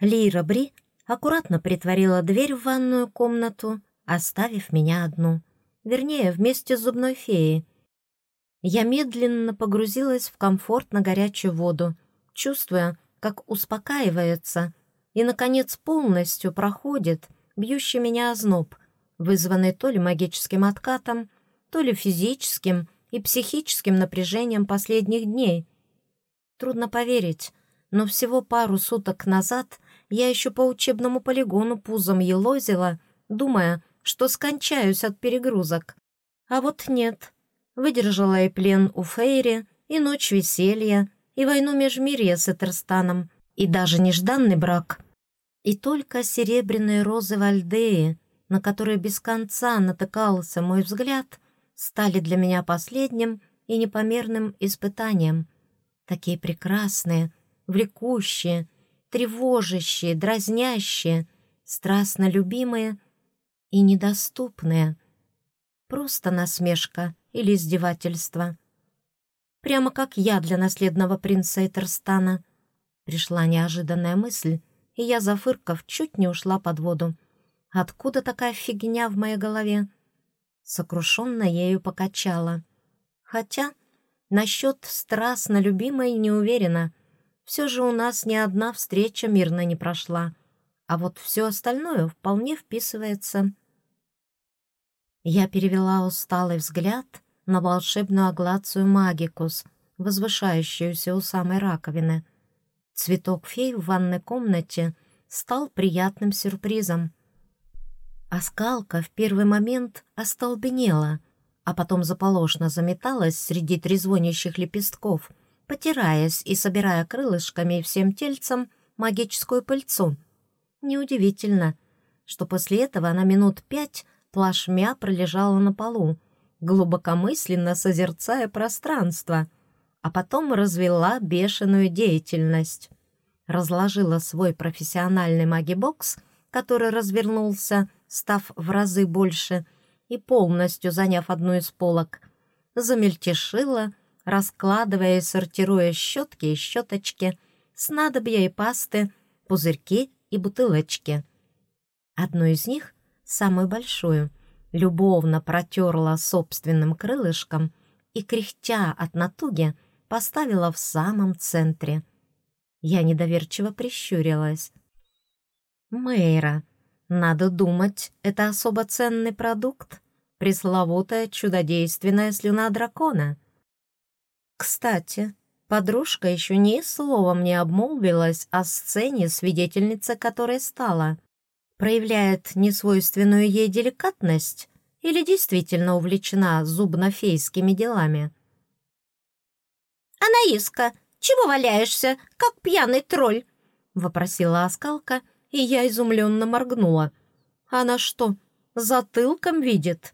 Лира Бри аккуратно притворила дверь в ванную комнату, оставив меня одну. Вернее, вместе с зубной феей. Я медленно погрузилась в комфортно горячую воду, чувствуя, как успокаивается и, наконец, полностью проходит бьющий меня озноб, вызванный то ли магическим откатом, то ли физическим и психическим напряжением последних дней. Трудно поверить, но всего пару суток назад я еще по учебному полигону пузом елозила, думая, что скончаюсь от перегрузок. А вот нет. Выдержала и плен у Фейри, и ночь веселья, и войну межмирья с Этерстаном, и даже нежданный брак. И только серебряные розы Вальдеи, на которые без конца натыкался мой взгляд, стали для меня последним и непомерным испытанием. Такие прекрасные, влекущие, тревожащие, дразнящие, страстно любимые и недоступные. Просто насмешка или издевательство. Прямо как я для наследного принца Этерстана. Пришла неожиданная мысль, и я, зафыркав, чуть не ушла под воду. Откуда такая фигня в моей голове? Сокрушенно ею покачала. Хотя насчет страстно любимой не уверена. Все же у нас ни одна встреча мирно не прошла. А вот все остальное вполне вписывается. Я перевела усталый взгляд на волшебную аглацию магикус, возвышающуюся у самой раковины. Цветок фей в ванной комнате стал приятным сюрпризом. Оскалка в первый момент остолбенела, а потом заполошно заметалась среди трезвонящих лепестков, потираясь и собирая крылышками всем тельцем магическую пыльцу. Неудивительно, что после этого она минут пять плашмя пролежала на полу, глубокомысленно созерцая пространство, а потом развела бешеную деятельность. Разложила свой профессиональный магибокс, который развернулся став в разы больше и полностью заняв одну из полок, замельтешила, раскладывая и сортируя щетки и щеточки, снадобья и пасты, пузырьки и бутылочки. Одну из них, самую большую, любовно протерла собственным крылышком и, кряхтя от натуги, поставила в самом центре. Я недоверчиво прищурилась. «Мэйра, надо думать, это особо ценный продукт, пресловутая чудодейственная слюна дракона. Кстати, подружка еще ни словом не обмолвилась о сцене, свидетельница которой стала. Проявляет несвойственную ей деликатность или действительно увлечена зубно-фейскими делами? «Анаиска, чего валяешься, как пьяный тролль?» — вопросила Оскалка — и я изумленно моргнула. Она что, затылком видит?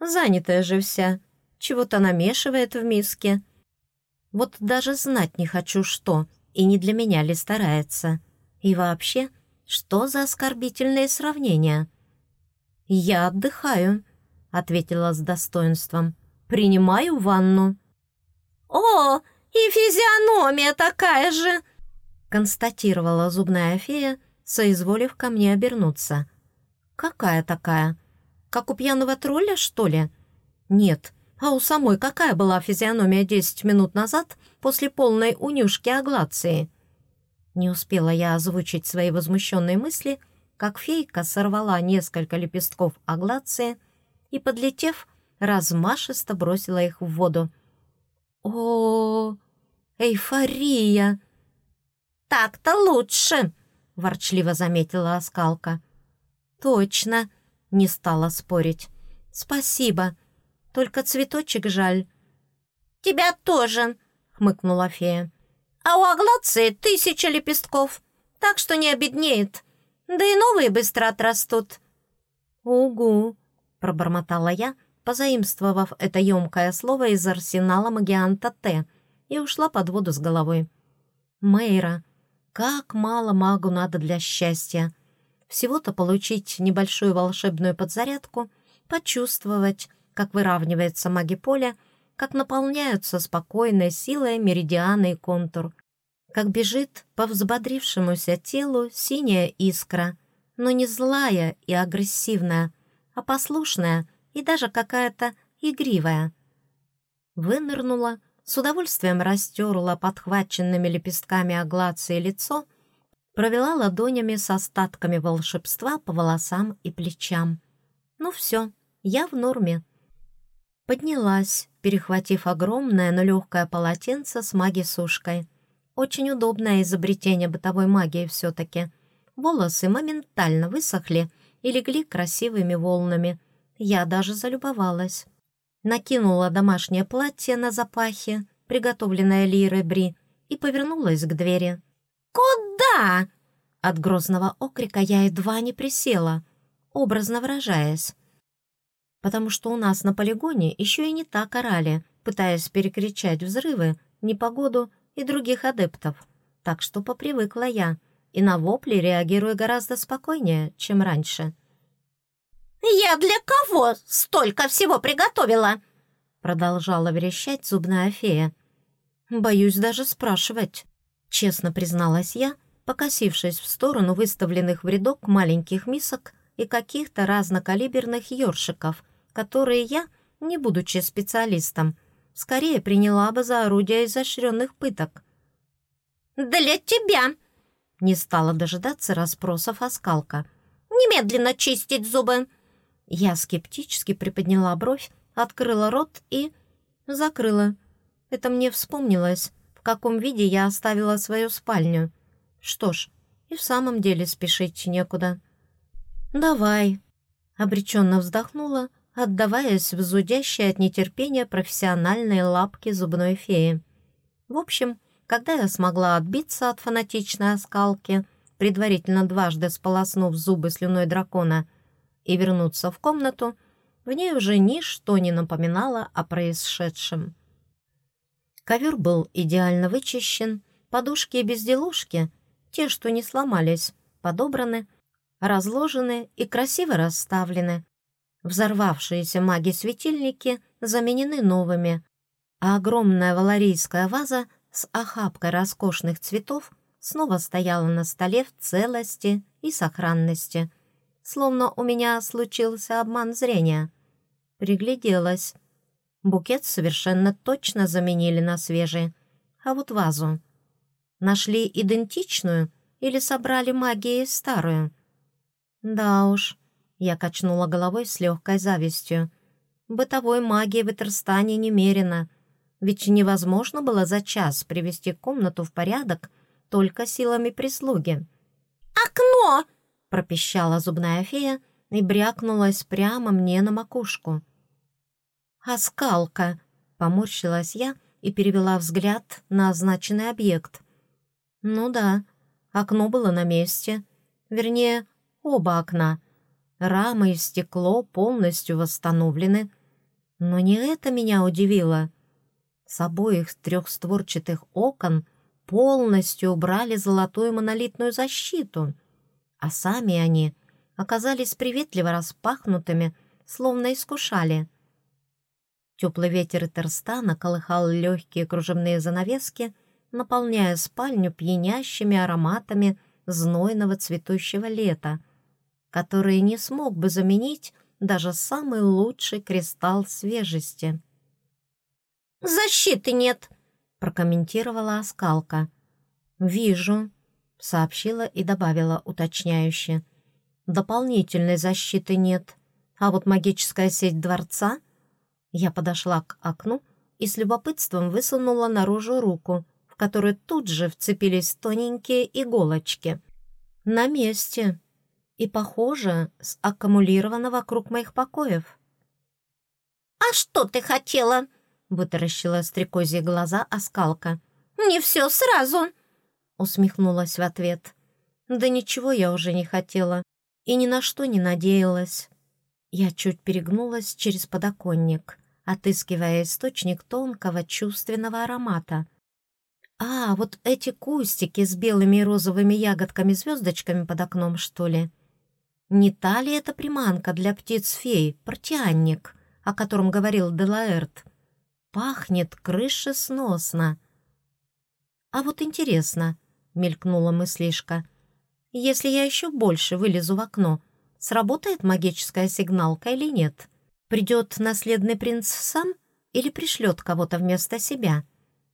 Занятая же вся, чего-то намешивает в миске. Вот даже знать не хочу, что, и не для меня ли старается. И вообще, что за оскорбительные сравнения? «Я отдыхаю», — ответила с достоинством. «Принимаю ванну». «О, и физиономия такая же!» констатировала зубная фея, соизволив ко мне обернуться. «Какая такая? Как у пьяного тролля, что ли?» «Нет, а у самой какая была физиономия десять минут назад после полной унюшки Аглации?» Не успела я озвучить свои возмущенные мысли, как фейка сорвала несколько лепестков Аглации и, подлетев, размашисто бросила их в воду. «О, эйфория!» «Так-то лучше!» — ворчливо заметила Оскалка. «Точно!» — не стала спорить. «Спасибо. Только цветочек жаль». «Тебя тоже!» — хмыкнула фея. «А у Аглации тысяча лепестков, так что не обеднеет. Да и новые быстро отрастут». «Угу!» — пробормотала я, позаимствовав это емкое слово из арсенала магианта Т, и ушла под воду с головой. «Мэйра, как мало магу надо для счастья. Всего-то получить небольшую волшебную подзарядку, почувствовать, как выравнивается маги поля, как наполняются спокойной силой меридианы и контур. как бежит по взбодрившемуся телу синяя искра, но не злая и агрессивная, а послушная и даже какая-то игривая. Вынырнула, с удовольствием растерла подхваченными лепестками аглации лицо, провела ладонями с остатками волшебства по волосам и плечам. Ну все, я в норме. Поднялась, перехватив огромное, но легкое полотенце с маги-сушкой. Очень удобное изобретение бытовой магии все-таки. Волосы моментально высохли и легли красивыми волнами. Я даже залюбовалась. Накинула домашнее платье на запахе, приготовленное Лирой Бри, и повернулась к двери. «Куда?» От грозного окрика я едва не присела, образно выражаясь потому что у нас на полигоне еще и не так орали, пытаясь перекричать взрывы, непогоду и других адептов. Так что попривыкла я, и на вопли реагирую гораздо спокойнее, чем раньше. «Я для кого столько всего приготовила?» Продолжала верещать зубная фея. «Боюсь даже спрашивать», — честно призналась я, покосившись в сторону выставленных в рядок маленьких мисок и каких-то разнокалиберных ёршиков — которые я, не будучи специалистом, скорее приняла бы за орудие изощренных пыток. «Для тебя!» Не стала дожидаться расспросов Оскалка. «Немедленно чистить зубы!» Я скептически приподняла бровь, открыла рот и... закрыла. Это мне вспомнилось, в каком виде я оставила свою спальню. Что ж, и в самом деле спешить некуда. «Давай», — обреченно вздохнула, отдаваясь в зудящие от нетерпения профессиональные лапки зубной феи. В общем, когда я смогла отбиться от фанатичной оскалки, предварительно дважды сполоснув зубы слюной дракона, и вернуться в комнату, в ней уже ничто не напоминало о происшедшем. Ковер был идеально вычищен, подушки и безделушки, те, что не сломались, подобраны, разложены и красиво расставлены, Взорвавшиеся маги-светильники заменены новыми, а огромная валарийская ваза с охапкой роскошных цветов снова стояла на столе в целости и сохранности, словно у меня случился обман зрения. Пригляделась. Букет совершенно точно заменили на свежий, а вот вазу. Нашли идентичную или собрали магией старую? Да уж, я качнула головой с легкой завистью. Бытовой магии в Этерстане немерено. Ведь невозможно было за час привести комнату в порядок только силами прислуги. «Окно!» — пропищала зубная фея и брякнулась прямо мне на макушку. «Оскалка!» — поморщилась я и перевела взгляд на означенный объект. «Ну да, окно было на месте. Вернее, оба окна — Рамы и стекло полностью восстановлены. Но не это меня удивило. С обоих трехстворчатых окон полностью убрали золотую монолитную защиту, а сами они оказались приветливо распахнутыми, словно искушали. Теплый ветер Терстана колыхал легкие кружевные занавески, наполняя спальню пьянящими ароматами знойного цветущего лета — которые не смог бы заменить даже самый лучший кристалл свежести. «Защиты нет», — прокомментировала Оскалка. «Вижу», — сообщила и добавила уточняюще. «Дополнительной защиты нет, а вот магическая сеть дворца...» Я подошла к окну и с любопытством высунула наружу руку, в которую тут же вцепились тоненькие иголочки. «На месте», и, похоже, аккумулировано вокруг моих покоев. «А что ты хотела?» — вытаращила стрекозьи глаза оскалка. «Не все сразу!» — усмехнулась в ответ. «Да ничего я уже не хотела и ни на что не надеялась». Я чуть перегнулась через подоконник, отыскивая источник тонкого чувственного аромата. «А, вот эти кустики с белыми и розовыми ягодками-звездочками под окном, что ли?» Не та ли это приманка для птиц-фей, портианник, о котором говорил Делаэрт? Пахнет крышесносно. А вот интересно, мелькнула мыслишка, если я еще больше вылезу в окно, сработает магическая сигналка или нет? Придет наследный принц сам или пришлет кого-то вместо себя?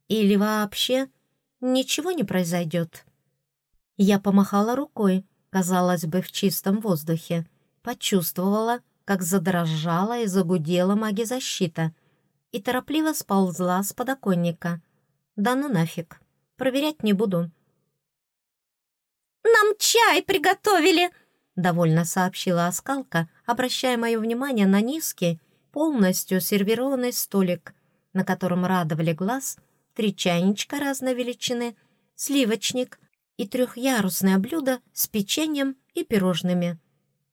Или вообще ничего не произойдет? Я помахала рукой, казалось бы, в чистом воздухе, почувствовала, как задрожала и загудела маги-защита и торопливо сползла с подоконника. Да ну нафиг, проверять не буду. «Нам чай приготовили!» — довольно сообщила Оскалка, обращая мое внимание на низкий, полностью сервированный столик, на котором радовали глаз три чайничка разной величины, сливочник и трехъярусное блюдо с печеньем и пирожными.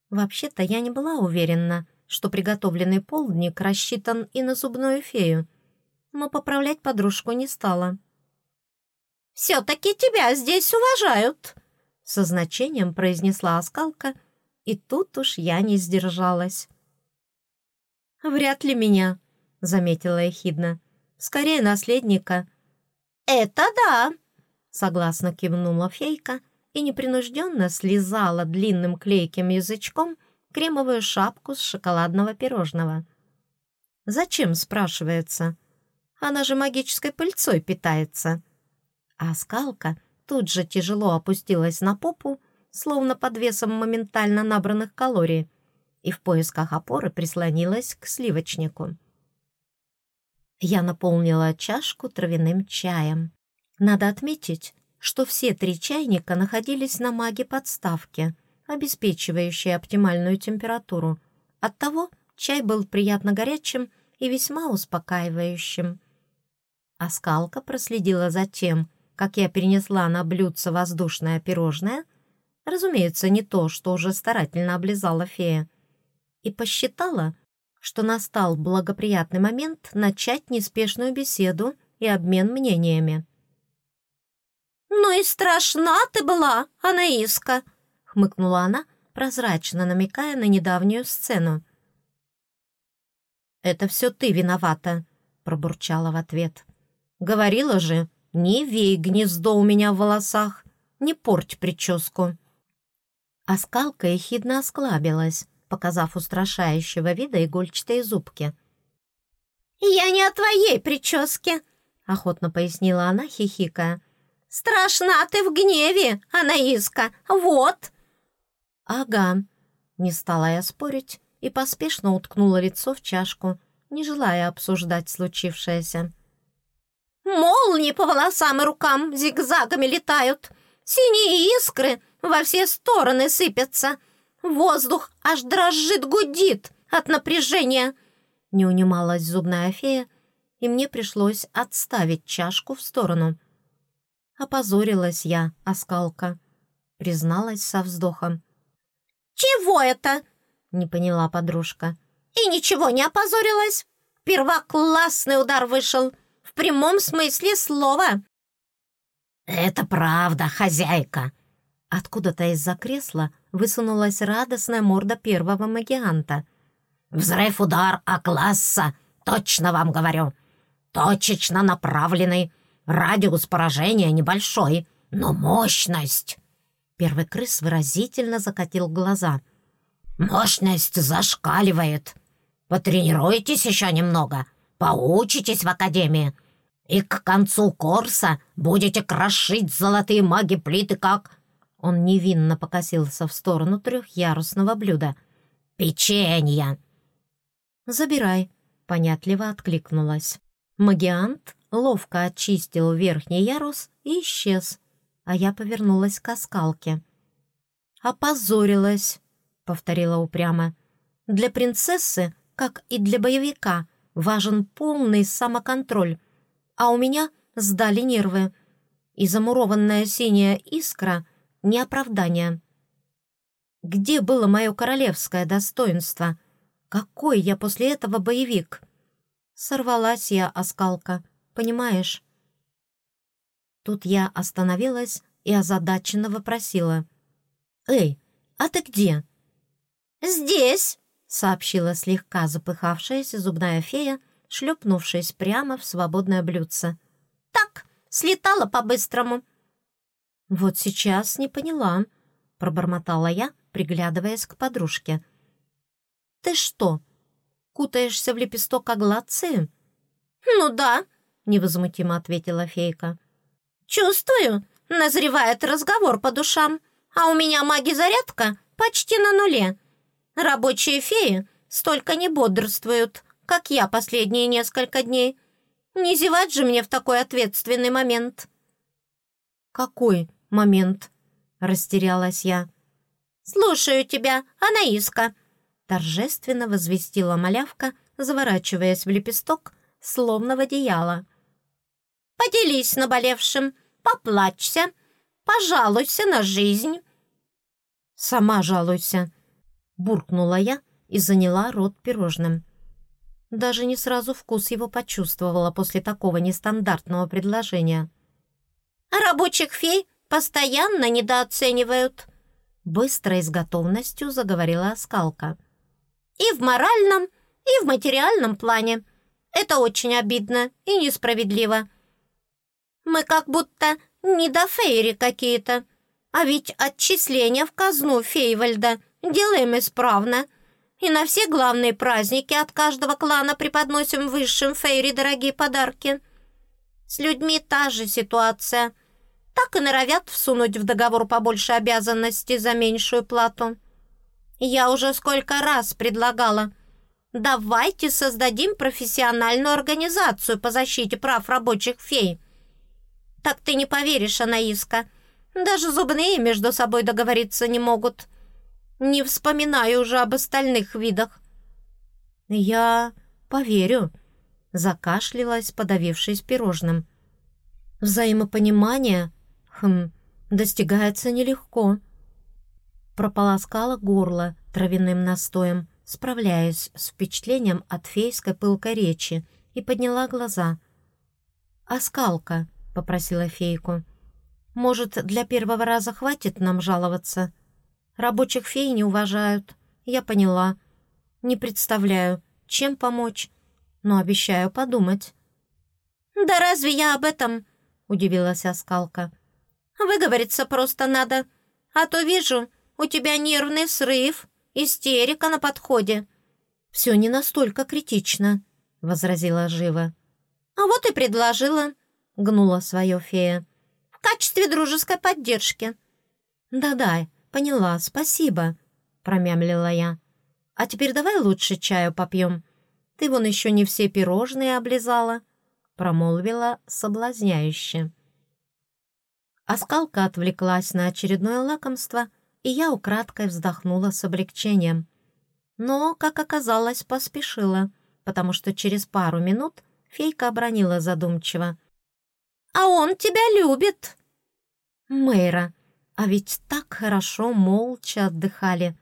Вообще-то я не была уверена, что приготовленный полдник рассчитан и на зубную фею, но поправлять подружку не стала. «Все-таки тебя здесь уважают!» Со значением произнесла оскалка, и тут уж я не сдержалась. «Вряд ли меня», — заметила ехидно. «Скорее наследника». «Это да», — согласно кивнула фейка и непринужденно слезала длинным клейким язычком кремовую шапку с шоколадного пирожного. «Зачем?» — спрашивается. «Она же магической пыльцой питается». А скалка тут же тяжело опустилась на попу, словно под весом моментально набранных калорий, и в поисках опоры прислонилась к сливочнику. Я наполнила чашку травяным чаем. Надо отметить, что все три чайника находились на маге-подставке, обеспечивающей оптимальную температуру. Оттого чай был приятно горячим и весьма успокаивающим. Аскалка проследила за тем, как я перенесла на блюдце воздушное пирожное, разумеется, не то, что уже старательно облизала фея, и посчитала, что настал благоприятный момент начать неспешную беседу и обмен мнениями. «Ну и страшна ты была, Анаиска!» — хмыкнула она, прозрачно намекая на недавнюю сцену. «Это все ты виновата», — пробурчала в ответ. «Говорила же, не вей гнездо у меня в волосах, не порть прическу». Оскалка ехидно осклабилась, показав устрашающего вида игольчатые зубки. «Я не о твоей прическе», — охотно пояснила она, хихикая. «Страшна ты в гневе, Анаиска, вот!» «Ага», — не стала я спорить и поспешно уткнула лицо в чашку, не желая обсуждать случившееся. «Молнии по волосам и рукам зигзагами летают, синие искры во все стороны сыпятся, воздух аж дрожит, гудит от напряжения!» Не унималась зубная фея, и мне пришлось отставить чашку в сторону — Опозорилась я, оскалка. Призналась со вздохом. «Чего это?» — не поняла подружка. «И ничего не опозорилась. Первоклассный удар вышел. В прямом смысле слова». «Это правда, хозяйка!» Откуда-то из-за кресла высунулась радостная морда первого магианта. «Взрыв-удар А-класса! Точно вам говорю! Точечно направленный, Радиус поражения небольшой, но мощность...» Первый крыс выразительно закатил глаза. «Мощность зашкаливает. Потренируйтесь еще немного, поучитесь в академии, и к концу курса будете крошить золотые маги-плиты как...» Он невинно покосился в сторону трехъярусного блюда. «Печенье!» «Забирай», — понятливо откликнулась. Магиант ловко очистил верхний ярус и исчез, а я повернулась к оскалке. «Опозорилась», — повторила упрямо. «Для принцессы, как и для боевика, важен полный самоконтроль, а у меня сдали нервы, и замурованная синяя искра — не оправдание. Где было мое королевское достоинство? Какой я после этого боевик?» Сорвалась я, оскалка понимаешь?» Тут я остановилась и озадаченно вопросила. «Эй, а ты где?» «Здесь», — сообщила слегка запыхавшаяся зубная фея, шлепнувшись прямо в свободное блюдце. «Так, Слетала по-быстрому». «Вот сейчас не поняла», — пробормотала я, приглядываясь к подружке. «Ты что, кутаешься в лепесток аглации?» «Ну да», — невозмутимо ответила фейка. «Чувствую, назревает разговор по душам, а у меня маги-зарядка почти на нуле. Рабочие феи столько не бодрствуют, как я последние несколько дней. Не зевать же мне в такой ответственный момент». «Какой момент?» — растерялась я. «Слушаю тебя, Анаиска», — торжественно возвестила малявка, заворачиваясь в лепесток, словно в одеяло. «Поделись наболевшим, поплачься, пожалуйся на жизнь». «Сама жалуйся», — буркнула я и заняла рот пирожным. Даже не сразу вкус его почувствовала после такого нестандартного предложения. «А рабочих фей постоянно недооценивают», — быстро и с готовностью заговорила Оскалка. «И в моральном, и в материальном плане. Это очень обидно и несправедливо. Мы как будто не до фейри какие-то, а ведь отчисления в казну Фейвальда делаем исправно» и на все главные праздники от каждого клана преподносим высшим Фейри дорогие подарки. С людьми та же ситуация. Так и норовят всунуть в договор побольше обязанностей за меньшую плату. Я уже сколько раз предлагала. Давайте создадим профессиональную организацию по защите прав рабочих фей. Так ты не поверишь, Анаиска. Даже зубные между собой договориться не могут. — не вспоминаю уже об остальных видах». «Я поверю», — закашлялась, подавившись пирожным. «Взаимопонимание, хм, достигается нелегко». Прополоскала горло травяным настоем, справляясь с впечатлением от фейской пылкой речи, и подняла глаза. «Оскалка», — попросила фейку. «Может, для первого раза хватит нам жаловаться?» Рабочих фей не уважают. Я поняла. Не представляю, чем помочь, но обещаю подумать». «Да разве я об этом?» — удивилась Оскалка. «Выговориться просто надо. А то вижу, у тебя нервный срыв, истерика на подходе». «Все не настолько критично», — возразила Жива. «А вот и предложила», — гнула свое фея. «В качестве дружеской поддержки». «Да-да, «Поняла, спасибо», — промямлила я. «А теперь давай лучше чаю попьем. Ты вон еще не все пирожные облизала», — промолвила соблазняюще. Оскалка отвлеклась на очередное лакомство, и я украдкой вздохнула с облегчением. Но, как оказалось, поспешила, потому что через пару минут фейка обронила задумчиво. «А он тебя любит!» «Мэйра, а ведь так хорошо молча отдыхали.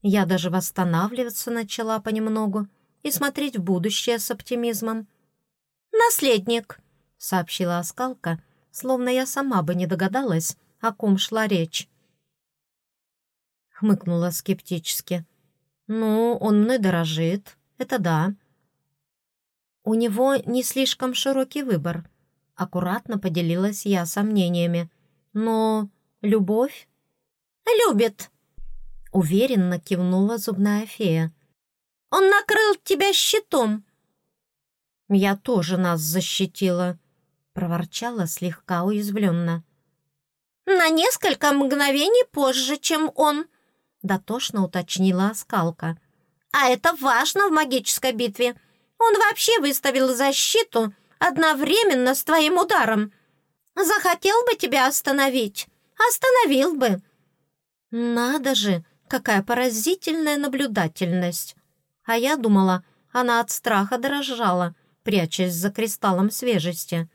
Я даже восстанавливаться начала понемногу и смотреть в будущее с оптимизмом. «Наследник», — сообщила Оскалка, словно я сама бы не догадалась, о ком шла речь. Хмыкнула скептически. «Ну, он мной дорожит, это да». У него не слишком широкий выбор. Аккуратно поделилась я сомнениями. Но Любовь?» «Любит», — уверенно кивнула зубная фея. «Он накрыл тебя щитом». «Я тоже нас защитила», — проворчала слегка уязвленно. «На несколько мгновений позже, чем он», — дотошно уточнила Оскалка. «А это важно в магической битве. Он вообще выставил защиту одновременно с твоим ударом. Захотел бы тебя остановить, Остановил бы!» «Надо же, какая поразительная наблюдательность!» А я думала, она от страха дрожала, прячась за кристаллом свежести.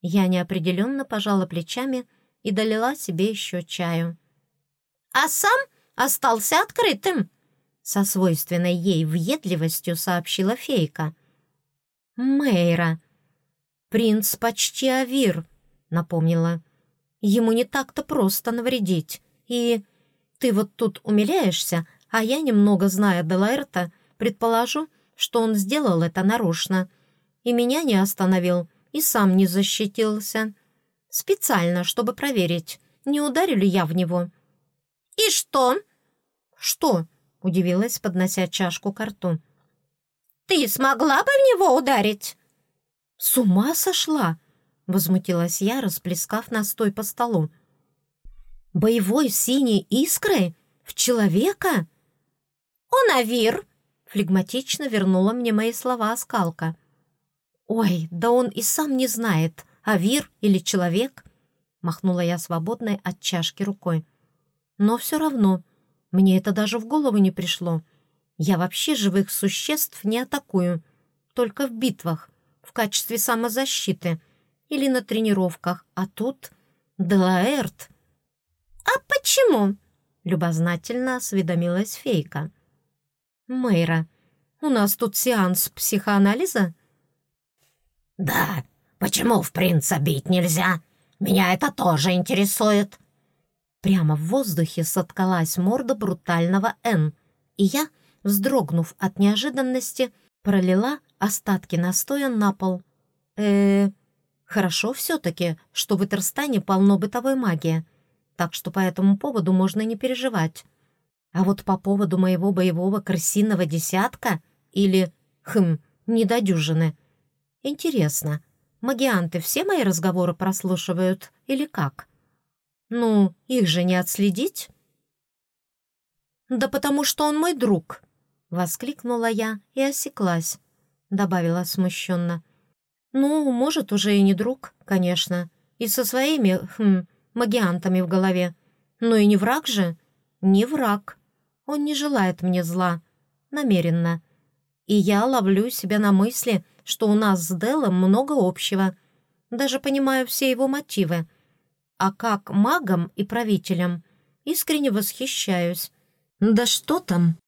Я неопределенно пожала плечами и долила себе еще чаю. «А сам остался открытым!» Со свойственной ей въедливостью сообщила фейка. «Мэйра! Принц почти Авир!» — напомнила. Ему не так-то просто навредить. И ты вот тут умиляешься, а я, немного зная Делаэрта, предположу, что он сделал это нарочно. И меня не остановил, и сам не защитился. Специально, чтобы проверить, не ударю ли я в него. «И что?» «Что?» — удивилась, поднося чашку к рту. «Ты смогла бы в него ударить?» «С ума сошла!» — возмутилась я, расплескав настой по столу. «Боевой синей искрой? В человека?» «Он авир!» — флегматично вернула мне мои слова Оскалка. «Ой, да он и сам не знает, авир или человек!» — махнула я свободной от чашки рукой. «Но все равно, мне это даже в голову не пришло. Я вообще живых существ не атакую, только в битвах, в качестве самозащиты или на тренировках, а тут Делаэрт». «А почему?» — любознательно осведомилась фейка. «Мэйра, у нас тут сеанс психоанализа?» «Да, почему в принца бить нельзя? Меня это тоже интересует». Прямо в воздухе соткалась морда брутального Н, и я, вздрогнув от неожиданности, пролила остатки настоя на пол. э хорошо все-таки, что в Итерстане полно бытовой магии, так что по этому поводу можно не переживать. А вот по поводу моего боевого крысиного десятка или, хм, недодюжины. Интересно, магианты все мои разговоры прослушивают или как? Ну, их же не отследить. «Да потому что он мой друг!» — воскликнула я и осеклась, — добавила смущенно. «Ну, может, уже и не друг, конечно, и со своими, хм, магиантами в голове. Но и не враг же, не враг. Он не желает мне зла, намеренно. И я ловлю себя на мысли, что у нас с Делом много общего. Даже понимаю все его мотивы. А как магом и правителем искренне восхищаюсь. Да что там?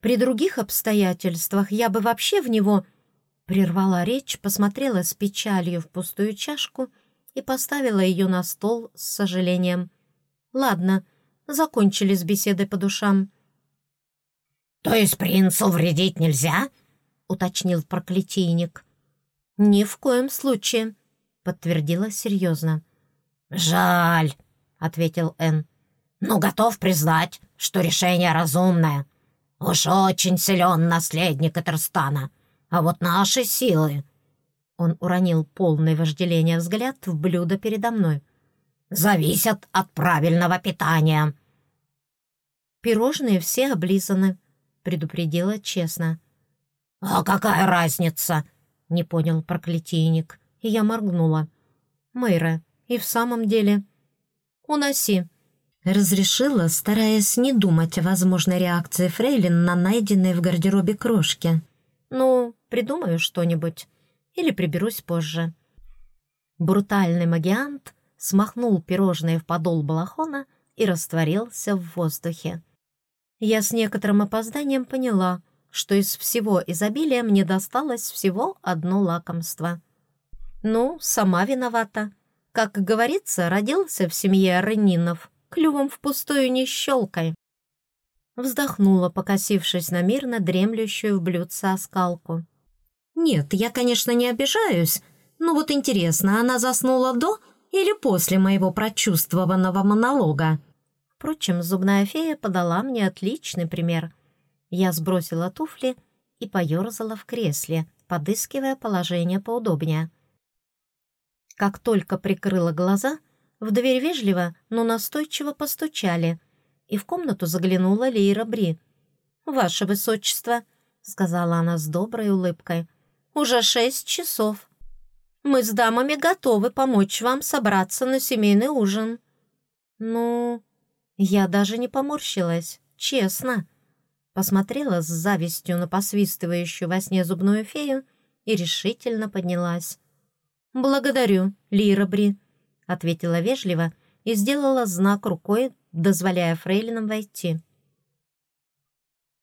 При других обстоятельствах я бы вообще в него... Прервала речь, посмотрела с печалью в пустую чашку и поставила ее на стол с сожалением. Ладно, закончили с беседой по душам. «То есть принцу вредить нельзя?» — уточнил проклятийник. «Ни в коем случае», — подтвердила серьезно. «Жаль», — ответил Н. «Ну, готов признать, что решение разумное. Уж очень силен наследник Этерстана, а вот наши силы...» Он уронил полный вожделения взгляд в блюдо передо мной. «Зависят от правильного питания». «Пирожные все облизаны», — предупредила честно. «А какая разница?» — не понял проклятийник, и я моргнула. «Мэйра, и в самом деле...» «Уноси», — разрешила, стараясь не думать о возможной реакции Фрейлин на найденные в гардеробе крошки. «Ну, придумаю что-нибудь. Или приберусь позже». Брутальный магиант смахнул пирожные в подол балахона и растворился в воздухе. Я с некоторым опозданием поняла, что из всего изобилия мне досталось всего одно лакомство. Ну, сама виновата. Как говорится, родился в семье Ренинов, клювом впустую не щелкай. Вздохнула, покосившись на мирно дремлющую в блюдце оскалку. Нет, я, конечно, не обижаюсь, но вот интересно, она заснула до или после моего прочувствованного монолога? Впрочем, зубная фея подала мне отличный пример. Я сбросила туфли и поерзала в кресле, подыскивая положение поудобнее. Как только прикрыла глаза, в дверь вежливо, но настойчиво постучали, и в комнату заглянула Лейра Бри. «Ваше Высочество», — сказала она с доброй улыбкой, — «уже шесть часов. Мы с дамами готовы помочь вам собраться на семейный ужин». «Ну...» Я даже не поморщилась, честно. Посмотрела с завистью на посвистывающую во сне зубную фею и решительно поднялась. «Благодарю, Лира Бри», — ответила вежливо и сделала знак рукой, дозволяя фрейлинам войти.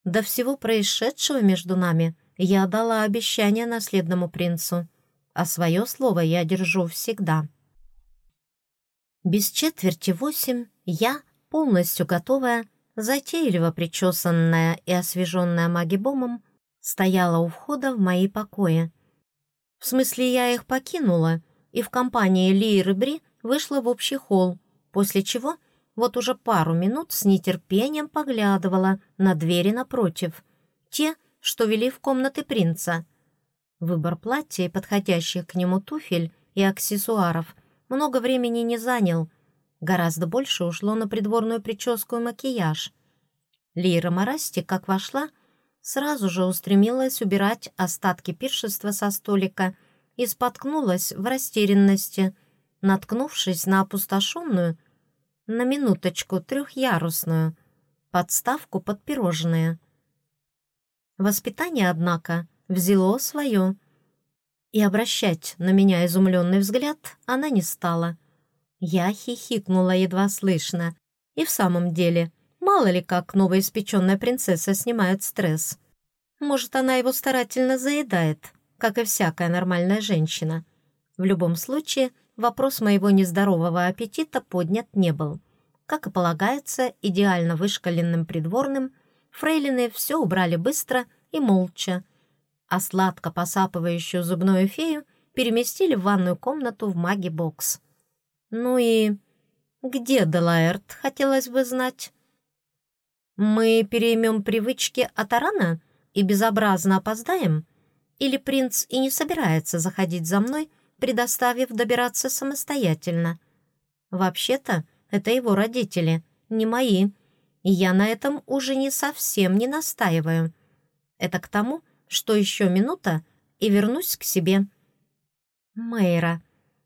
До всего происшедшего между нами я дала обещание наследному принцу, а свое слово я держу всегда. Без четверти восемь я, полностью готовая, затейливо причесанная и освеженная магибомом, стояла у входа в мои покои. В смысле, я их покинула, и в компании Лиры Бри вышла в общий холл, после чего вот уже пару минут с нетерпением поглядывала на двери напротив, те, что вели в комнаты принца. Выбор платья и подходящих к нему туфель и аксессуаров много времени не занял, гораздо больше ушло на придворную прическу и макияж. Лира Марасти, как вошла, сразу же устремилась убирать остатки пиршества со столика и споткнулась в растерянности, наткнувшись на опустошенную, на минуточку трехъярусную, подставку под пирожные. Воспитание, однако, взяло свое, и обращать на меня изумленный взгляд она не стала. Я хихикнула едва слышно, и в самом деле, мало ли как новоиспеченная принцесса снимает стресс. Может, она его старательно заедает, как и всякая нормальная женщина. В любом случае, вопрос моего нездорового аппетита поднят не был. Как и полагается, идеально вышкаленным придворным, фрейлины все убрали быстро и молча, а сладко посапывающую зубную фею переместили в ванную комнату в маги-бокс. Ну и где Делаэрт, хотелось бы знать? Мы переймем привычки от Арана и безобразно опоздаем? Или принц и не собирается заходить за мной, предоставив добираться самостоятельно? Вообще-то, это его родители, не мои. И я на этом уже не совсем не настаиваю. Это к тому, что еще минута, и вернусь к себе. Мэйра.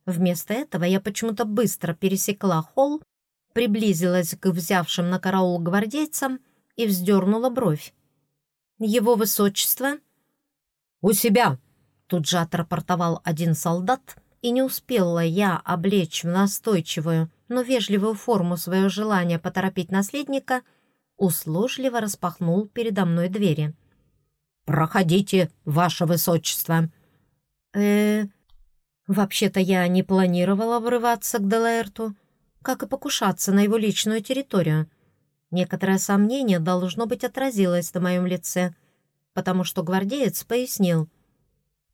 Вместо этого я почему-то быстро пересекла холл, приблизилась к взявшим на караул гвардейцам и вздернула бровь. «Его высочество?» «У себя!» Тут же отрапортовал один солдат, и не успела я облечь в настойчивую, но вежливую форму свое желание поторопить наследника, услужливо распахнул передо мной двери. «Проходите, ваше высочество!» э Вообще-то я не планировала врываться к Делаэрту, как и покушаться на его личную территорию. Некоторое сомнение должно быть отразилось на моем лице, потому что гвардеец пояснил —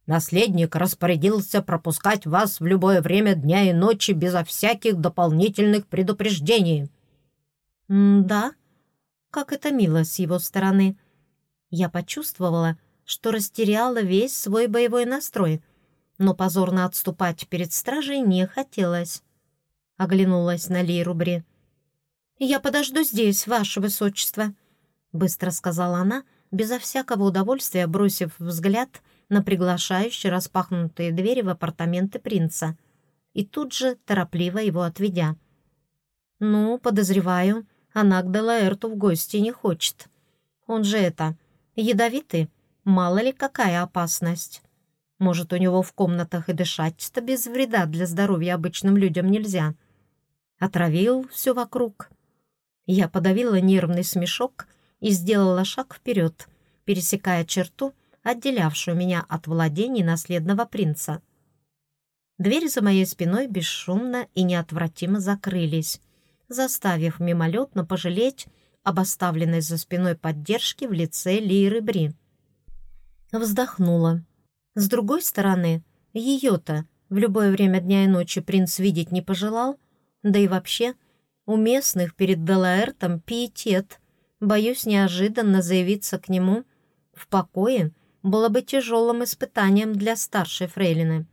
Наследник распорядился пропускать вас в любое время дня и ночи безо всяких дополнительных предупреждений». «Да? Как это мило с его стороны. Я почувствовала, что растеряла весь свой боевой настрой, но позорно отступать перед стражей не хотелось». Оглянулась на Лейрубри. «Я подожду здесь, ваше высочество», — быстро сказала она, безо всякого удовольствия бросив взгляд — на приглашающие распахнутые двери в апартаменты принца и тут же торопливо его отведя. «Ну, подозреваю, она к Делаэрту в гости не хочет. Он же это, ядовитый, мало ли какая опасность. Может, у него в комнатах и дышать-то без вреда для здоровья обычным людям нельзя. Отравил все вокруг». Я подавила нервный смешок и сделала шаг вперед, пересекая черту, отделявшую меня от владений наследного принца. Двери за моей спиной бесшумно и неотвратимо закрылись, заставив мимолетно пожалеть об оставленной за спиной поддержке в лице Лиры Бри. Вздохнула. С другой стороны, ее-то в любое время дня и ночи принц видеть не пожелал, да и вообще у местных перед Делаэртом пиетет. Боюсь неожиданно заявиться к нему в покое было бы тяжелым испытанием для старшей фрейлины.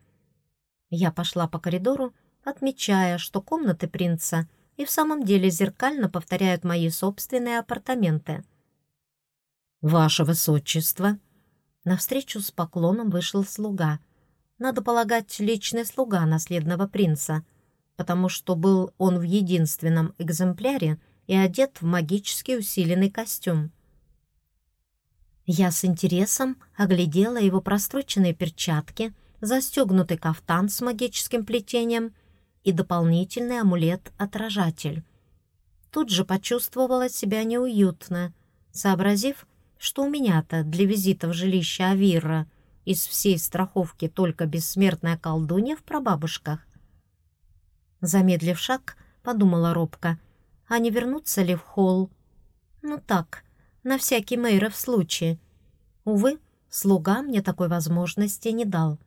Я пошла по коридору, отмечая, что комнаты принца и в самом деле зеркально повторяют мои собственные апартаменты. «Ваше высочество!» Навстречу с поклоном вышел слуга. Надо полагать, личный слуга наследного принца, потому что был он в единственном экземпляре и одет в магически усиленный костюм. Я с интересом оглядела его простроченные перчатки, застегнутый кафтан с магическим плетением и дополнительный амулет-отражатель. Тут же почувствовала себя неуютно, сообразив, что у меня-то для визита в жилище Авира из всей страховки только бессмертная колдунья в прабабушках. Замедлив шаг, подумала робко, а не вернуться ли в холл? Ну так, на всякий Мейров случай. Увы, слуга мне такой возможности не дал.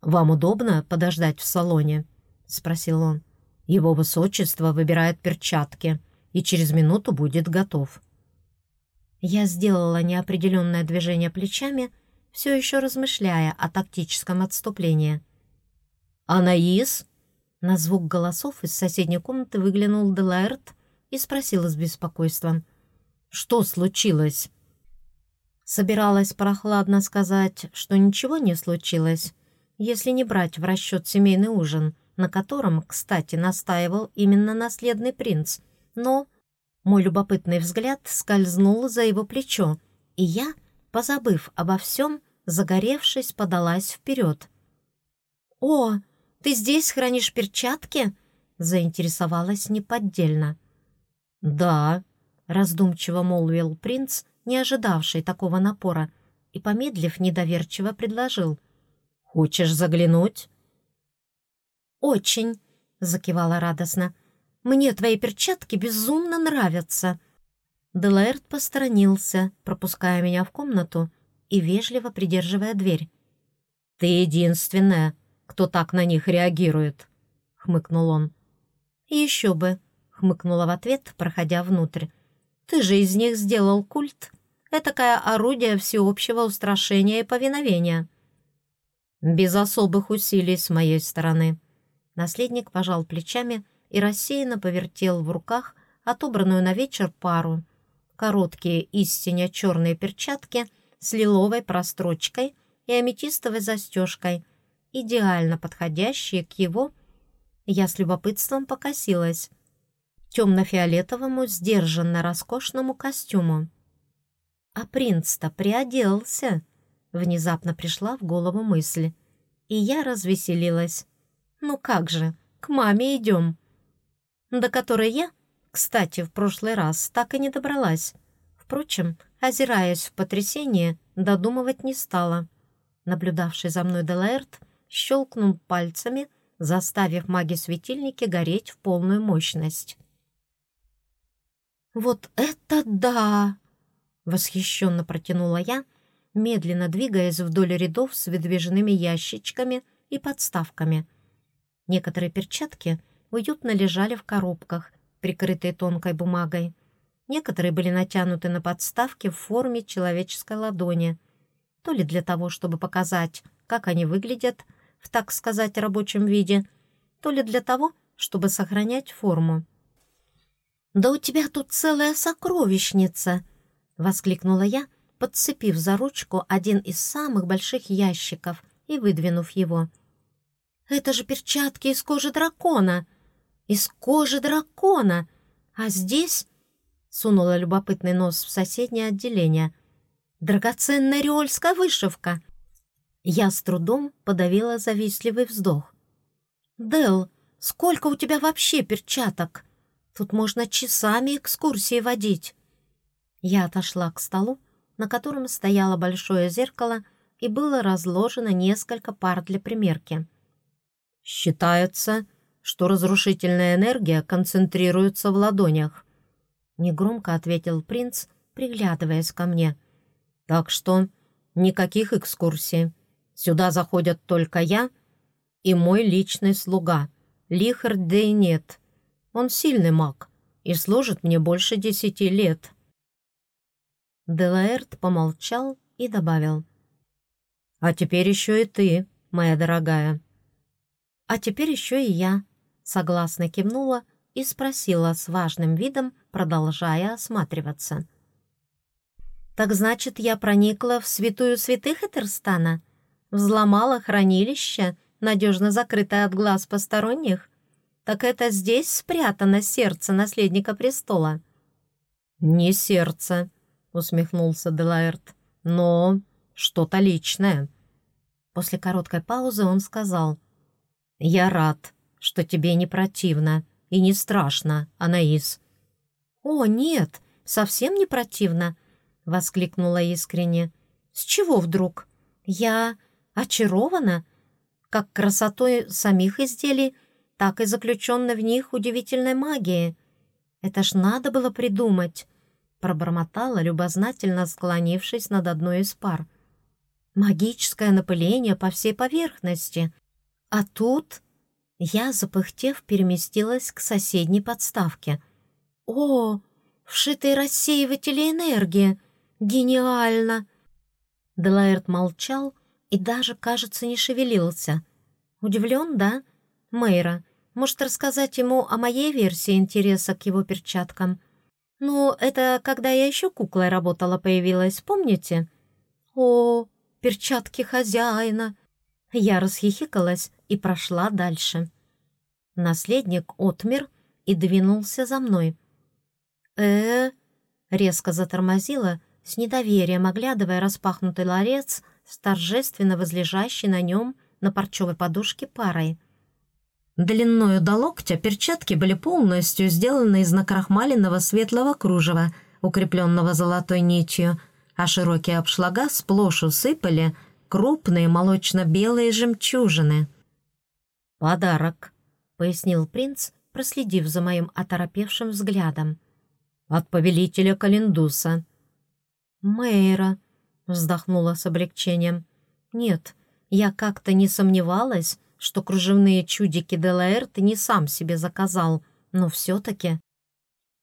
«Вам удобно подождать в салоне?» — спросил он. «Его высочество выбирает перчатки и через минуту будет готов». Я сделала неопределенное движение плечами, все еще размышляя о тактическом отступлении. «Анаис?» На звук голосов из соседней комнаты выглянул Делаэрт и спросил с беспокойством. «Что случилось?» Собиралась прохладно сказать, что ничего не случилось, если не брать в расчет семейный ужин, на котором, кстати, настаивал именно наследный принц. Но мой любопытный взгляд скользнул за его плечо, и я, позабыв обо всем, загоревшись, подалась вперед. «О, ты здесь хранишь перчатки?» — заинтересовалась неподдельно. «Да», — раздумчиво молвил принц, не ожидавший такого напора, и, помедлив, недоверчиво предложил. «Хочешь заглянуть?» «Очень», — закивала радостно. «Мне твои перчатки безумно нравятся». Делаэрт посторонился, пропуская меня в комнату и вежливо придерживая дверь. «Ты единственная, кто так на них реагирует», — хмыкнул он. «Еще бы», — хмыкнула в ответ, проходя внутрь. «Ты же из них сделал культ. Этакое орудие всеобщего устрашения и повиновения». «Без особых усилий с моей стороны». Наследник пожал плечами и рассеянно повертел в руках отобранную на вечер пару. Короткие истинно черные перчатки с лиловой прострочкой и аметистовой застежкой, идеально подходящие к его... Я с любопытством покосилась. Темно-фиолетовому, сдержанно роскошному костюму. А принц-то приоделся. Внезапно пришла в голову мысль. И я развеселилась. Ну как же, к маме идем. До которой я, кстати, в прошлый раз так и не добралась. Впрочем, озираясь в потрясении, додумывать не стала. Наблюдавший за мной Делаэрт щелкнул пальцами, заставив маги-светильники гореть в полную мощность. «Вот это да!» — восхищенно протянула я — медленно двигаясь вдоль рядов с выдвижными ящичками и подставками. Некоторые перчатки уютно лежали в коробках, прикрытые тонкой бумагой. Некоторые были натянуты на подставке в форме человеческой ладони, то ли для того, чтобы показать, как они выглядят в, так сказать, рабочем виде, то ли для того, чтобы сохранять форму. «Да у тебя тут целая сокровищница!» — воскликнула я, подцепив за ручку один из самых больших ящиков и выдвинув его. «Это же перчатки из кожи дракона! Из кожи дракона! А здесь...» — сунула любопытный нос в соседнее отделение. «Драгоценная риольская вышивка!» Я с трудом подавила завистливый вздох. «Дел, сколько у тебя вообще перчаток? Тут можно часами экскурсии водить». Я отошла к столу на котором стояло большое зеркало и было разложено несколько пар для примерки. «Считается, что разрушительная энергия концентрируется в ладонях», — негромко ответил принц, приглядываясь ко мне. «Так что никаких экскурсий. Сюда заходят только я и мой личный слуга, Лихард Дейнет. Он сильный маг и служит мне больше десяти лет». Делаэрт помолчал и добавил. «А теперь еще и ты, моя дорогая». «А теперь еще и я», — согласно кивнула и спросила с важным видом, продолжая осматриваться. «Так значит, я проникла в святую святых Этерстана? Взломала хранилище, надежно закрытое от глаз посторонних? Так это здесь спрятано сердце наследника престола?» «Не сердце», усмехнулся Делаэрт. «Но что-то личное». После короткой паузы он сказал. «Я рад, что тебе не противно и не страшно, Анаис». «О, нет, совсем не противно», — воскликнула искренне. «С чего вдруг? Я очарована, как красотой самих изделий, так и заключенной в них удивительной магии. Это ж надо было придумать» пробормотала, любознательно склонившись над одной из пар. Магическое напыление по всей поверхности. А тут я, запыхтев, переместилась к соседней подставке. О, вшитые рассеиватели энергии! Гениально! Делаэрт молчал и даже, кажется, не шевелился. Удивлен, да? Мэйра, может рассказать ему о моей версии интереса к его перчаткам? Ну, это когда я еще куклой работала появилась, помните? О, перчатки хозяина! Я расхихикалась и прошла дальше. Наследник отмер и двинулся за мной. э резко затормозила, с недоверием оглядывая распахнутый ларец торжественно возлежащей на нем на парчевой подушке парой. Длиною до локтя перчатки были полностью сделаны из накрахмаленного светлого кружева, укрепленного золотой нитью, а широкие обшлага сплошь усыпали крупные молочно-белые жемчужины. «Подарок», — пояснил принц, проследив за моим оторопевшим взглядом. «От повелителя Календуса». «Мэйра», — вздохнула с облегчением. «Нет, я как-то не сомневалась, что кружевные чудики Делаэр ты не сам себе заказал, но все-таки...»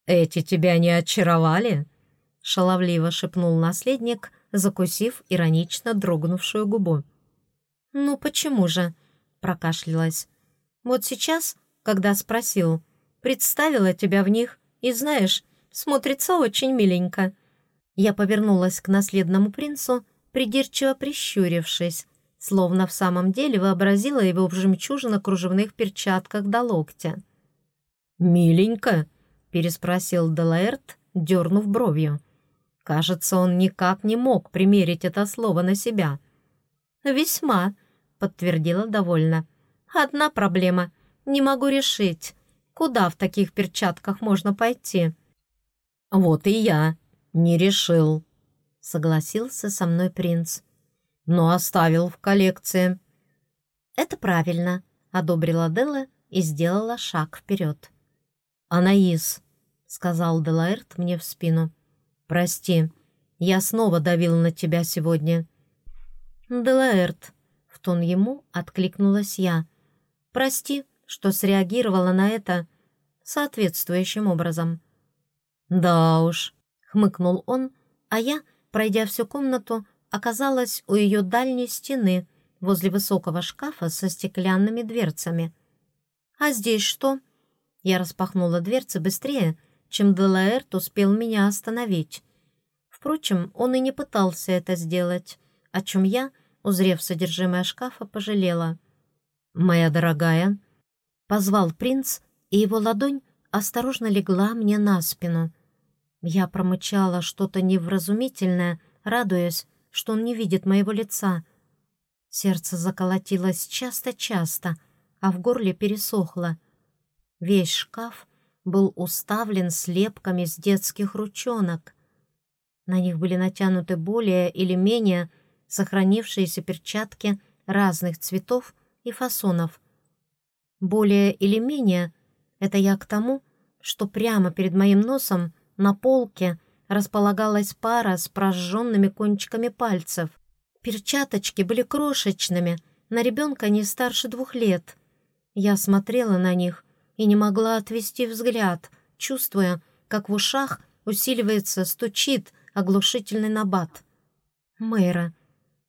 «Эти тебя не очаровали?» — шаловливо шепнул наследник, закусив иронично дрогнувшую губу. «Ну почему же?» — прокашлялась. «Вот сейчас, когда спросил, представила тебя в них, и, знаешь, смотрится очень миленько». Я повернулась к наследному принцу, придирчиво прищурившись, словно в самом деле вообразила его в жемчужно-кружевных перчатках до локтя. «Миленько?» — переспросил Делаэрт, дернув бровью. Кажется, он никак не мог примерить это слово на себя. «Весьма», — подтвердила довольно. «Одна проблема. Не могу решить, куда в таких перчатках можно пойти». «Вот и я не решил», — согласился со мной принц но оставил в коллекции». «Это правильно», — одобрила Делла и сделала шаг вперед. «Анаис», — сказал Делаэрт мне в спину, — «прости, я снова давил на тебя сегодня». «Делаэрт», — в тон ему откликнулась я, — «прости, что среагировала на это соответствующим образом». «Да уж», — хмыкнул он, а я, пройдя всю комнату, оказалась у ее дальней стены, возле высокого шкафа со стеклянными дверцами. «А здесь что?» Я распахнула дверцы быстрее, чем Делаэрт успел меня остановить. Впрочем, он и не пытался это сделать, о чем я, узрев содержимое шкафа, пожалела. «Моя дорогая», — позвал принц, и его ладонь осторожно легла мне на спину. Я промычала что-то невразумительное, радуясь, что он не видит моего лица. Сердце заколотилось часто-часто, а в горле пересохло. Весь шкаф был уставлен слепками с детских ручонок. На них были натянуты более или менее сохранившиеся перчатки разных цветов и фасонов. Более или менее — это я к тому, что прямо перед моим носом на полке располагалась пара с прожженными кончиками пальцев. Перчаточки были крошечными, на ребенка не старше двух лет. Я смотрела на них и не могла отвести взгляд, чувствуя, как в ушах усиливается, стучит оглушительный набат. Мэра,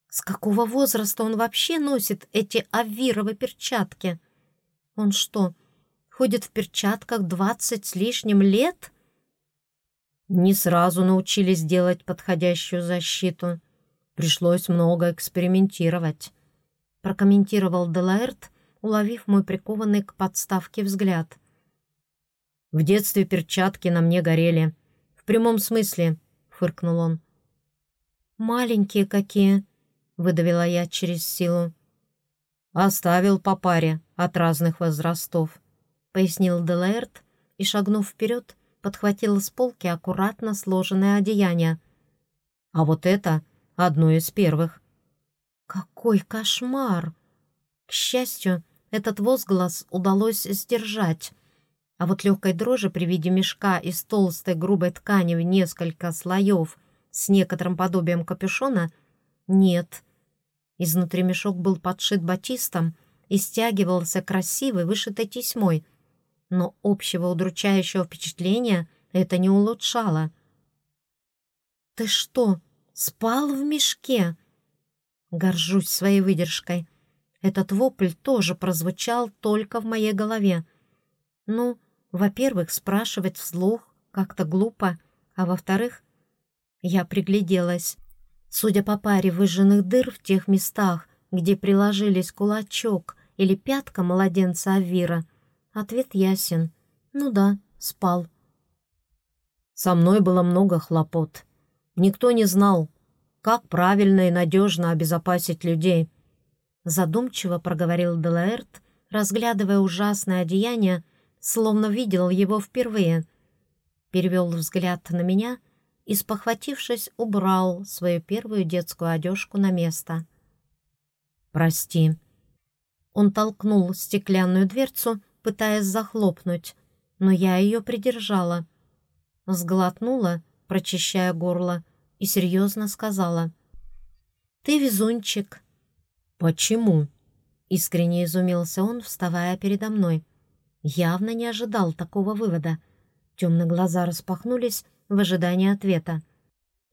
с какого возраста он вообще носит эти авировые перчатки? Он что, ходит в перчатках двадцать с лишним лет?» Не сразу научились делать подходящую защиту. Пришлось много экспериментировать. Прокомментировал Делаэрт, уловив мой прикованный к подставке взгляд. «В детстве перчатки на мне горели. В прямом смысле», — фыркнул он. «Маленькие какие», — выдавила я через силу. «Оставил по паре от разных возрастов», — пояснил Делаэрт и, шагнув вперед, подхватила с полки аккуратно сложенное одеяние. А вот это одно из первых. Какой кошмар! К счастью, этот возглас удалось сдержать. А вот легкой дрожи при виде мешка из толстой грубой ткани в несколько слоев с некоторым подобием капюшона нет. Изнутри мешок был подшит батистом и стягивался красивой вышитой тесьмой, но общего удручающего впечатления это не улучшало. «Ты что, спал в мешке?» Горжусь своей выдержкой. Этот вопль тоже прозвучал только в моей голове. Ну, во-первых, спрашивать вслух как-то глупо, а во-вторых, я пригляделась. Судя по паре выжженных дыр в тех местах, где приложились кулачок или пятка младенца Авира, ответ ясен. Ну да, спал. Со мной было много хлопот. Никто не знал, как правильно и надежно обезопасить людей. Задумчиво проговорил Делаэрт, разглядывая ужасное одеяние, словно видел его впервые. Перевел взгляд на меня и, спохватившись, убрал свою первую детскую одежку на место. «Прости». Он толкнул стеклянную дверцу, пытаясь захлопнуть, но я ее придержала. Сглотнула, прочищая горло, и серьезно сказала. «Ты везунчик». «Почему?» — искренне изумился он, вставая передо мной. Явно не ожидал такого вывода. Темные глаза распахнулись, в ожидании ответа.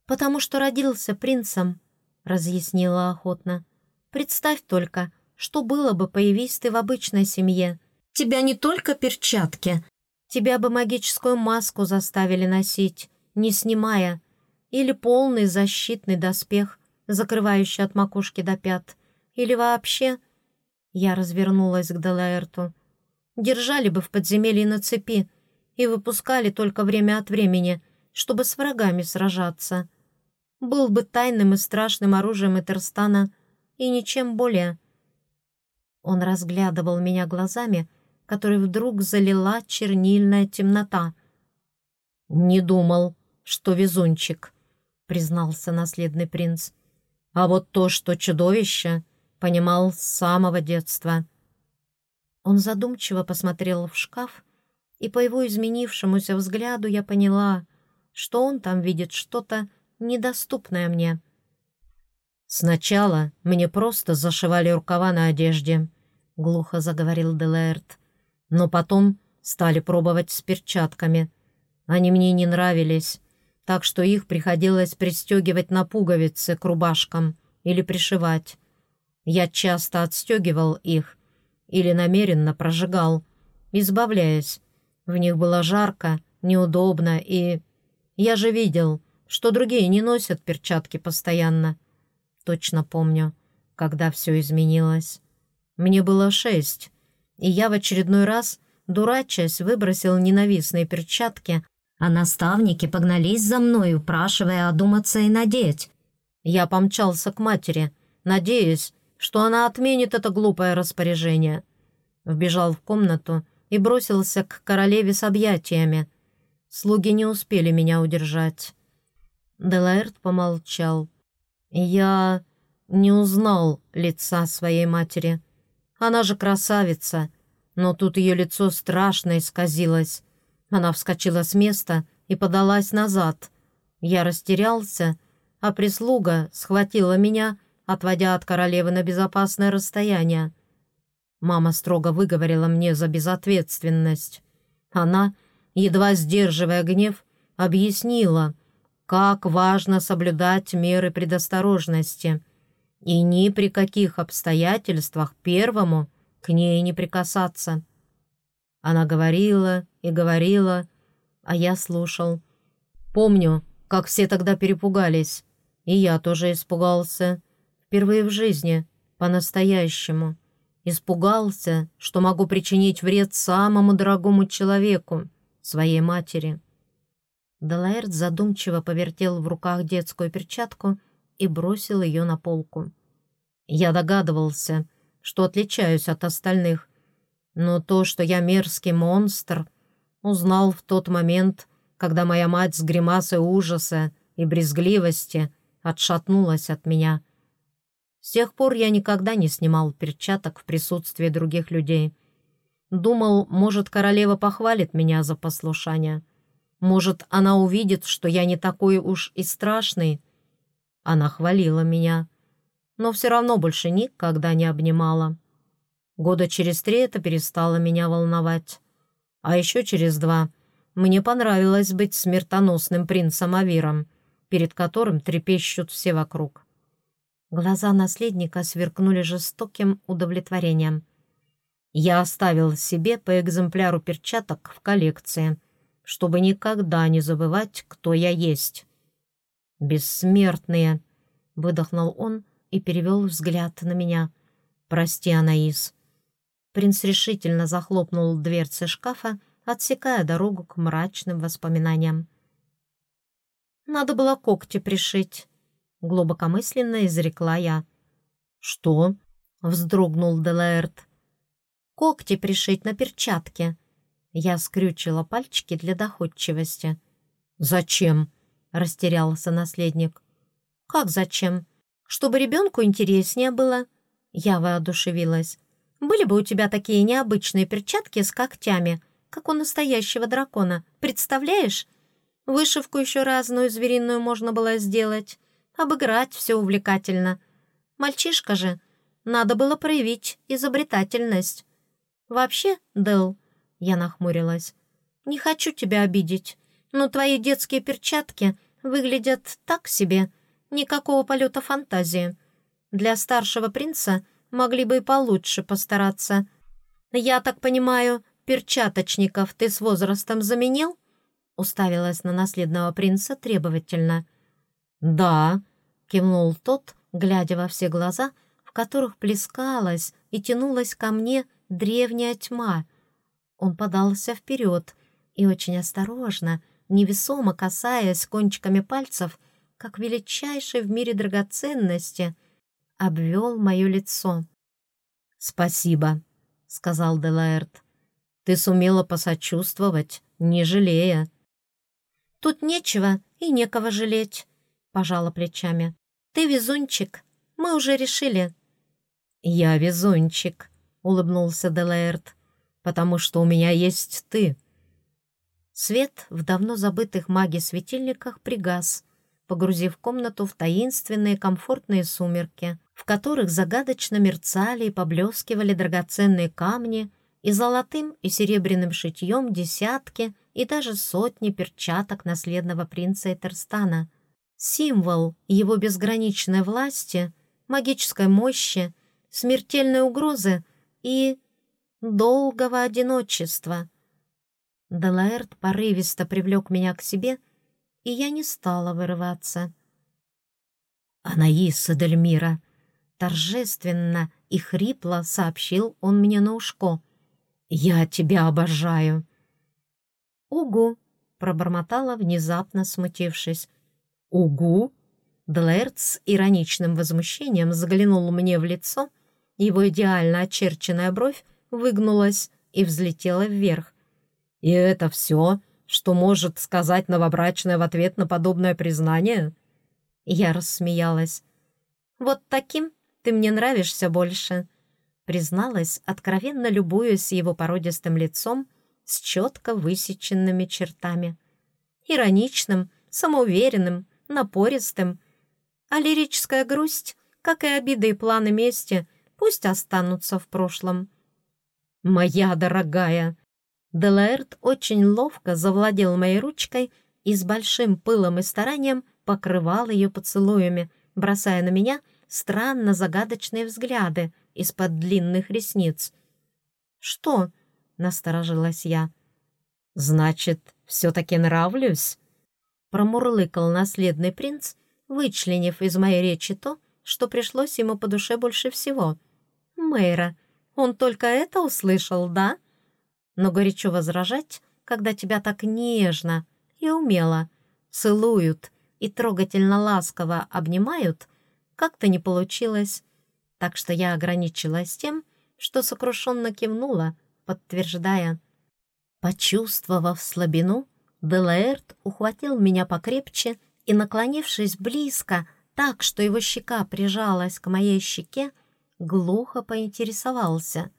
«Потому что родился принцем», — разъяснила охотно. «Представь только, что было бы, появись ты в обычной семье. Тебя не только перчатки, тебя бы магическую маску заставили носить, не снимая, или полный защитный доспех, закрывающий от макушки до пят, или вообще...» Я развернулась к Делаэрту. «Держали бы в подземелье на цепи и выпускали только время от времени, чтобы с врагами сражаться. Был бы тайным и страшным оружием Этерстана и ничем более. Он разглядывал меня глазами, которые вдруг залила чернильная темнота. «Не думал, что везунчик», — признался наследный принц. «А вот то, что чудовище, понимал с самого детства». Он задумчиво посмотрел в шкаф, и по его изменившемуся взгляду я поняла, что он там видит что-то недоступное мне. «Сначала мне просто зашивали рукава на одежде», — глухо заговорил Делаэрт. «Но потом стали пробовать с перчатками. Они мне не нравились, так что их приходилось пристегивать на пуговицы к рубашкам или пришивать. Я часто отстегивал их или намеренно прожигал, избавляясь. В них было жарко, неудобно и я же видел, что другие не носят перчатки постоянно. Точно помню, когда все изменилось. Мне было шесть, и я в очередной раз, дурачась, выбросил ненавистные перчатки, а наставники погнались за мной, упрашивая одуматься и надеть. Я помчался к матери, надеясь, что она отменит это глупое распоряжение. Вбежал в комнату и бросился к королеве с объятиями — Слуги не успели меня удержать. Делаэрт помолчал. Я не узнал лица своей матери. Она же красавица, но тут ее лицо страшно исказилось. Она вскочила с места и подалась назад. Я растерялся, а прислуга схватила меня, отводя от королевы на безопасное расстояние. Мама строго выговорила мне за безответственность. Она едва сдерживая гнев, объяснила, как важно соблюдать меры предосторожности и ни при каких обстоятельствах первому к ней не прикасаться. Она говорила и говорила, а я слушал. Помню, как все тогда перепугались, и я тоже испугался. Впервые в жизни, по-настоящему. Испугался, что могу причинить вред самому дорогому человеку своей матери. Делаэрт задумчиво повертел в руках детскую перчатку и бросил ее на полку. Я догадывался, что отличаюсь от остальных, но то, что я мерзкий монстр, узнал в тот момент, когда моя мать с гримасой ужаса и брезгливости отшатнулась от меня. С тех пор я никогда не снимал перчаток в присутствии других людей. Думал, может, королева похвалит меня за послушание. Может, она увидит, что я не такой уж и страшный. Она хвалила меня. но все равно больше никогда не обнимала. Года через три это перестало меня волновать. А еще через два мне понравилось быть смертоносным принцем Авиром, перед которым трепещут все вокруг. Глаза наследника сверкнули жестоким удовлетворением. Я оставил себе по экземпляру перчаток в коллекции, чтобы никогда не забывать, кто я есть. «Бессмертные!» — выдохнул он и перевел взгляд на меня. «Прости, Анаис». Принц решительно захлопнул дверцы шкафа, отсекая дорогу к мрачным воспоминаниям. «Надо было когти пришить», — глубокомысленно изрекла я. «Что?» — вздрогнул Делаэрт. «Когти пришить на перчатке». Я скрючила пальчики для доходчивости. «Зачем?» — растерялся наследник. «Как зачем? Чтобы ребенку интереснее было». Я воодушевилась. «Были бы у тебя такие необычные перчатки с когтями, как у настоящего дракона, представляешь? Вышивку еще разную звериную можно было сделать. Обыграть все увлекательно. Мальчишка же, надо было проявить изобретательность. Вообще, Дэл, я нахмурилась, не хочу тебя обидеть, но твои детские перчатки выглядят так себе, никакого полета фантазии. Для старшего принца могли бы и получше постараться. Я так понимаю, перчаточников ты с возрастом заменил?» Уставилась на наследного принца требовательно. «Да», — кивнул тот, глядя во все глаза, в которых плескалась и тянулась ко мне древняя тьма. Он подался вперед и очень осторожно, невесомо касаясь кончиками пальцев, как величайшей в мире драгоценности, обвел мое лицо. «Спасибо», — сказал Делаэрт. «Ты сумела посочувствовать, не жалея». «Тут нечего и некого жалеть», — пожала плечами. «Ты везунчик, мы уже решили». «Я везунчик», — улыбнулся Делаэрт, «потому что у меня есть ты». Свет в давно забытых маги-светильниках пригас, погрузив комнату в таинственные комфортные сумерки, в которых загадочно мерцали и поблескивали драгоценные камни и золотым и серебряным шитьем десятки и даже сотни перчаток наследного принца Этерстана. Символ его безграничной власти, магической мощи, смертельной угрозы и долгого одиночества. Делаэрт порывисто привлек меня к себе, и я не стала вырываться. «Анаис Эдельмира!» Торжественно и хрипло сообщил он мне на ушко. «Я тебя обожаю!» «Угу!» — пробормотала, внезапно смутившись. «Угу!» Делаэрт с ироничным возмущением заглянул мне в лицо, его идеально очерченная бровь выгнулась и взлетела вверх. «И это все, что может сказать новобрачная в ответ на подобное признание?» Я рассмеялась. «Вот таким ты мне нравишься больше», призналась, откровенно любуясь его породистым лицом с четко высеченными чертами. Ироничным, самоуверенным, напористым. А лирическая грусть, как и обиды и планы мести, пусть останутся в прошлом. «Моя дорогая!» Делаэрт очень ловко завладел моей ручкой и с большим пылом и старанием покрывал ее поцелуями, бросая на меня странно загадочные взгляды из-под длинных ресниц. «Что?» — насторожилась я. «Значит, все-таки нравлюсь?» Промурлыкал наследный принц, вычленив из моей речи то, что пришлось ему по душе больше всего. «Мэйра, он только это услышал, да?» Но горячо возражать, когда тебя так нежно и умело целуют и трогательно ласково обнимают, как-то не получилось, так что я ограничилась тем, что сокрушенно кивнула, подтверждая. Почувствовав слабину, Делаэрт ухватил меня покрепче и, наклонившись близко, так, что его щека прижалась к моей щеке, глухо поинтересовался.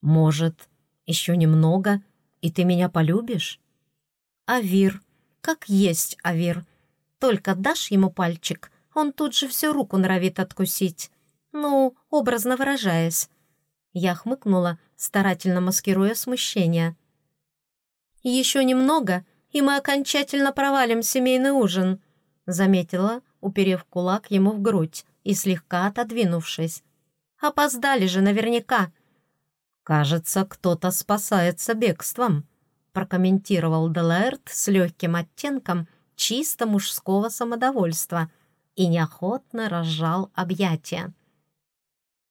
«Может, еще немного, и ты меня полюбишь?» «Авир, как есть Авир, только дашь ему пальчик, он тут же всю руку норовит откусить. Ну, образно выражаясь. Я хмыкнула, старательно маскируя смущение. «Еще немного, и мы окончательно провалим семейный ужин», заметила, уперев кулак ему в грудь и слегка отодвинувшись. «Опоздали же наверняка». «Кажется, кто-то спасается бегством», прокомментировал Делаэрт с легким оттенком чисто мужского самодовольства и неохотно разжал объятия.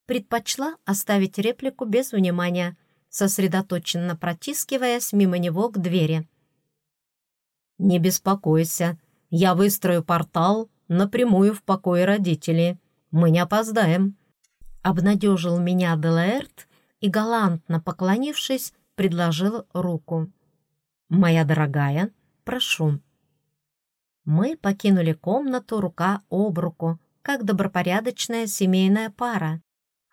Предпочла оставить реплику без внимания, сосредоточенно протискиваясь мимо него к двери. «Не беспокойся, я выстрою портал напрямую в покое родителей. Мы не опоздаем», — обнадежил меня Делаэрт и, галантно поклонившись, предложил руку. «Моя дорогая, прошу». Мы покинули комнату рука об руку, как добропорядочная семейная пара.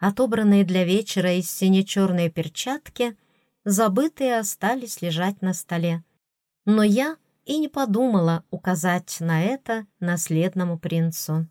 Отобранные для вечера из сине-черные перчатки, забытые остались лежать на столе. Но я и не подумала указать на это наследному принцу.